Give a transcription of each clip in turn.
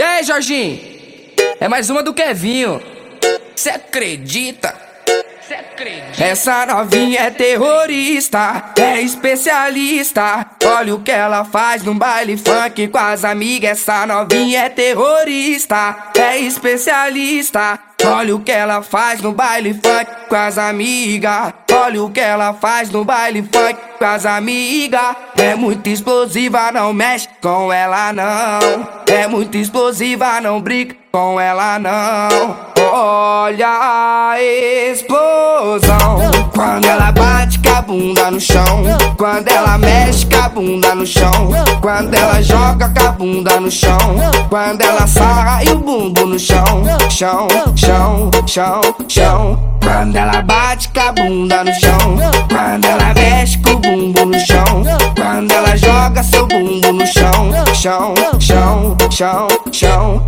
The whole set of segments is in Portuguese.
E aí, Jorginho? É mais uma do Kevinho. Cê acredita? Cê acredita? Essa novinha é terrorista, é especialista. Olha o que ela faz no baile funk com as amigas. Essa novinha é terrorista, é especialista. Olha o que ela faz no baile funk com as amigas. Olha o que ela faz no baile funk com as amigas. É muito explosiva, não mexe com ela não. É muito explosiva, não brinca com ela não. Olha a explosão quando ela bate com a bunda no chão. Quando ela mexe com a bunda no chão. Quando ela joga com a bunda no chão. Quando ela sarra e o bumbo no chão. Chão, chão, chão, chão. Quando ela bate com a bunda no chão. Quando ela mexe com o bumbo no chão. Quando ela joga seu bumbo no chão. Chão, chão, chão, chão.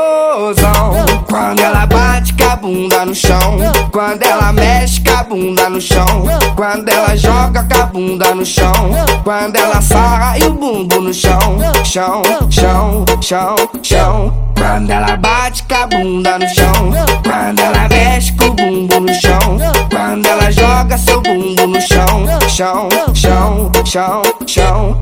bate com a bunda no chão. Quando ela mexe com a bunda no chão. Quando ela joga com a bunda no chão. Quando ela sarra e o bumbo no chão. Chão, chão, chão, chão. Quando ela bate com a bunda no chão. Quando ela mexe com o bumbo no chão. Quando ela joga seu bumbo no chão. Chão, chão, chão, chão.